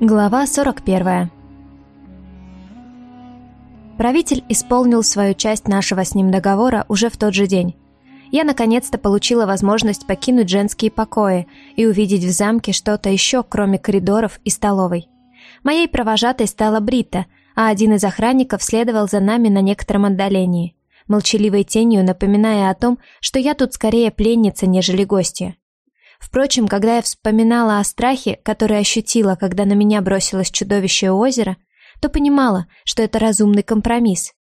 Глава 41 Правитель исполнил свою часть нашего с ним договора уже в тот же день. Я наконец-то получила возможность покинуть женские покои и увидеть в замке что-то еще, кроме коридоров и столовой. Моей провожатой стала Брита, а один из охранников следовал за нами на некотором отдалении, молчаливой тенью напоминая о том, что я тут скорее пленница, нежели гостья. Впрочем, когда я вспоминала о страхе, который ощутила, когда на меня бросилось чудовище озера, то понимала, что это разумный компромисс.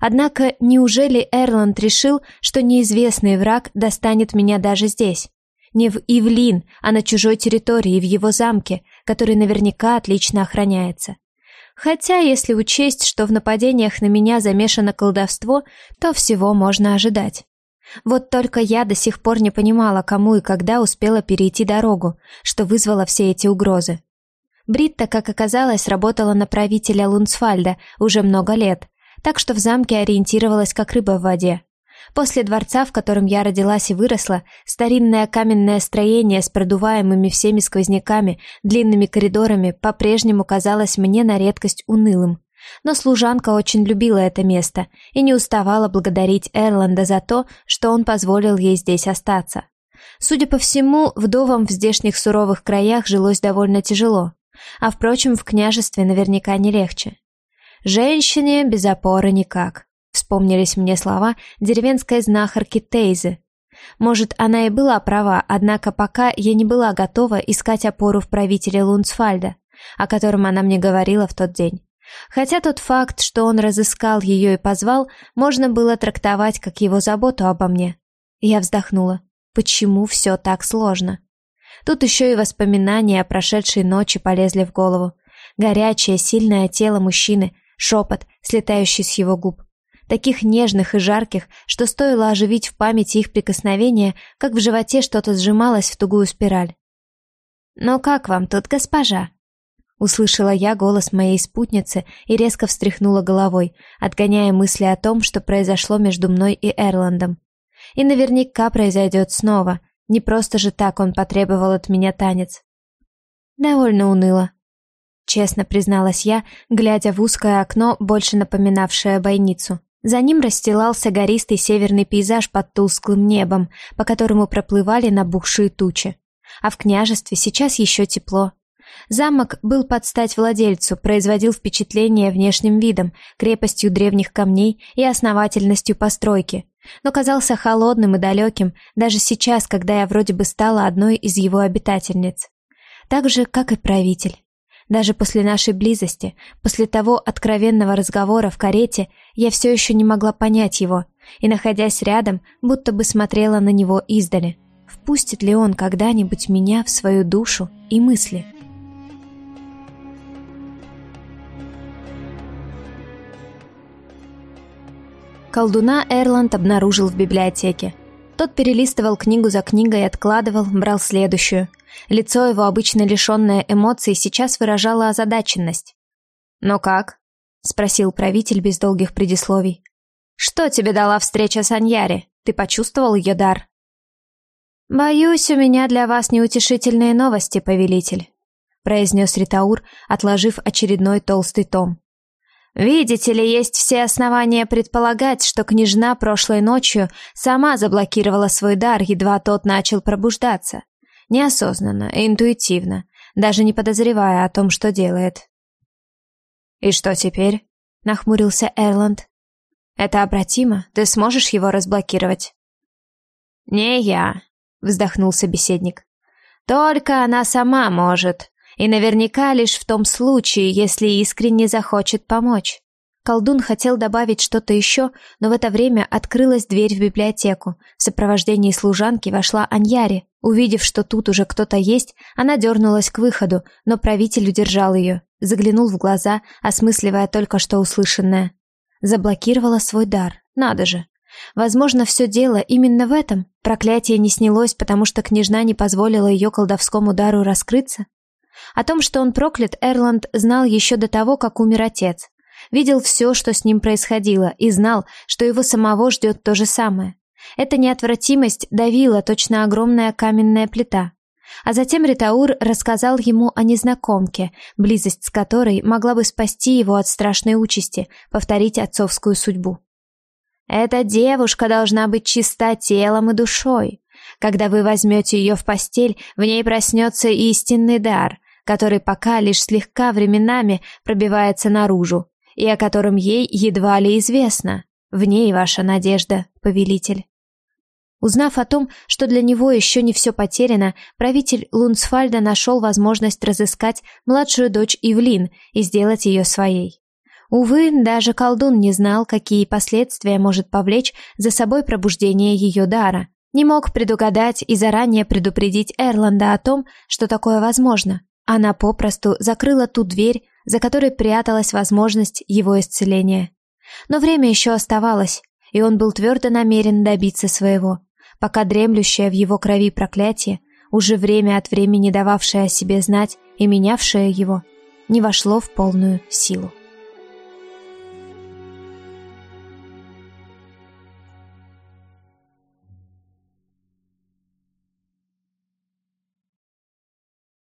Однако, неужели Эрланд решил, что неизвестный враг достанет меня даже здесь? Не в Ивлин, а на чужой территории, в его замке, который наверняка отлично охраняется. Хотя, если учесть, что в нападениях на меня замешано колдовство, то всего можно ожидать. Вот только я до сих пор не понимала, кому и когда успела перейти дорогу, что вызвало все эти угрозы. Бритта, как оказалось, работала на правителя Лунсфальда уже много лет, так что в замке ориентировалась как рыба в воде. После дворца, в котором я родилась и выросла, старинное каменное строение с продуваемыми всеми сквозняками, длинными коридорами по-прежнему казалось мне на редкость унылым. Но служанка очень любила это место и не уставала благодарить Эрланда за то, что он позволил ей здесь остаться. Судя по всему, вдовам в здешних суровых краях жилось довольно тяжело, а, впрочем, в княжестве наверняка не легче. «Женщине без опоры никак», — вспомнились мне слова деревенской знахарки Тейзы. Может, она и была права, однако пока я не была готова искать опору в правителе Лунсфальда, о котором она мне говорила в тот день. Хотя тот факт, что он разыскал ее и позвал, можно было трактовать как его заботу обо мне. Я вздохнула. Почему все так сложно? Тут еще и воспоминания о прошедшей ночи полезли в голову. Горячее, сильное тело мужчины, шепот, слетающий с его губ. Таких нежных и жарких, что стоило оживить в памяти их прикосновения, как в животе что-то сжималось в тугую спираль. «Ну как вам тут, госпожа?» Услышала я голос моей спутницы и резко встряхнула головой, отгоняя мысли о том, что произошло между мной и Эрландом. И наверняка произойдет снова. Не просто же так он потребовал от меня танец. Довольно уныло. Честно призналась я, глядя в узкое окно, больше напоминавшее бойницу. За ним расстилался гористый северный пейзаж под тусклым небом, по которому проплывали набухшие тучи. А в княжестве сейчас еще тепло, Замок был под стать владельцу, производил впечатление внешним видом, крепостью древних камней и основательностью постройки, но казался холодным и далеким даже сейчас, когда я вроде бы стала одной из его обитательниц. Так же, как и правитель. Даже после нашей близости, после того откровенного разговора в карете, я все еще не могла понять его, и, находясь рядом, будто бы смотрела на него издали. Впустит ли он когда-нибудь меня в свою душу и мысли?» Колдуна Эрланд обнаружил в библиотеке. Тот перелистывал книгу за книгой, откладывал, брал следующую. Лицо его, обычно лишенное эмоций, сейчас выражало озадаченность. «Ну как?» — спросил правитель без долгих предисловий. «Что тебе дала встреча с Аньяри? Ты почувствовал ее дар?» «Боюсь, у меня для вас неутешительные новости, повелитель», — произнес Ритаур, отложив очередной толстый том. Видите ли, есть все основания предполагать, что княжна прошлой ночью сама заблокировала свой дар, едва тот начал пробуждаться. Неосознанно, интуитивно, даже не подозревая о том, что делает. «И что теперь?» — нахмурился Эрланд. «Это обратимо? Ты сможешь его разблокировать?» «Не я», — вздохнул собеседник. «Только она сама может. И наверняка лишь в том случае, если искренне захочет помочь. Колдун хотел добавить что-то еще, но в это время открылась дверь в библиотеку. В сопровождении служанки вошла Аньяри. Увидев, что тут уже кто-то есть, она дернулась к выходу, но правитель удержал ее. Заглянул в глаза, осмысливая только что услышанное. Заблокировала свой дар. Надо же. Возможно, все дело именно в этом. Проклятие не снялось, потому что княжна не позволила ее колдовскому дару раскрыться. О том, что он проклят, Эрланд знал еще до того, как умер отец. Видел все, что с ним происходило, и знал, что его самого ждет то же самое. Эта неотвратимость давила точно огромная каменная плита. А затем Ритаур рассказал ему о незнакомке, близость с которой могла бы спасти его от страшной участи, повторить отцовскую судьбу. «Эта девушка должна быть чиста телом и душой. Когда вы возьмете ее в постель, в ней проснется истинный дар, который пока лишь слегка временами пробивается наружу, и о котором ей едва ли известно. В ней ваша надежда, повелитель». Узнав о том, что для него еще не все потеряно, правитель Лунсфальда нашел возможность разыскать младшую дочь Ивлин и сделать ее своей. Увы, даже колдун не знал, какие последствия может повлечь за собой пробуждение ее дара. Не мог предугадать и заранее предупредить Эрланда о том, что такое возможно. Она попросту закрыла ту дверь, за которой пряталась возможность его исцеления. Но время еще оставалось, и он был твердо намерен добиться своего пока дремлющее в его крови проклятие, уже время от времени дававшее о себе знать и менявшее его, не вошло в полную силу.